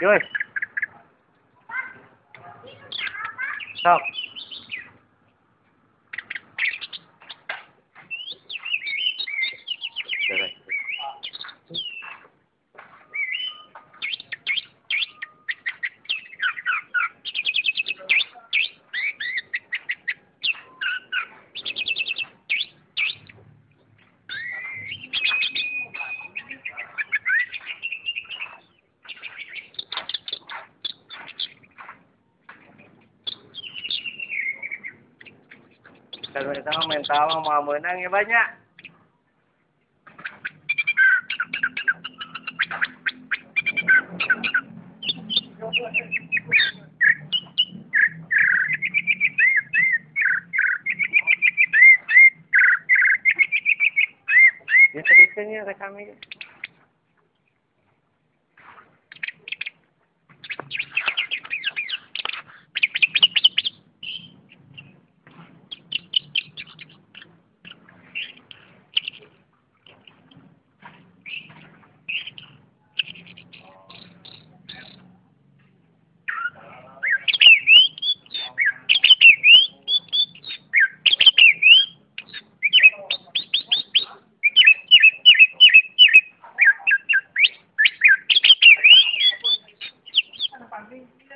Chơi. Sao? Kalau kita mah main mau menang ya banyak. Ya rekam me?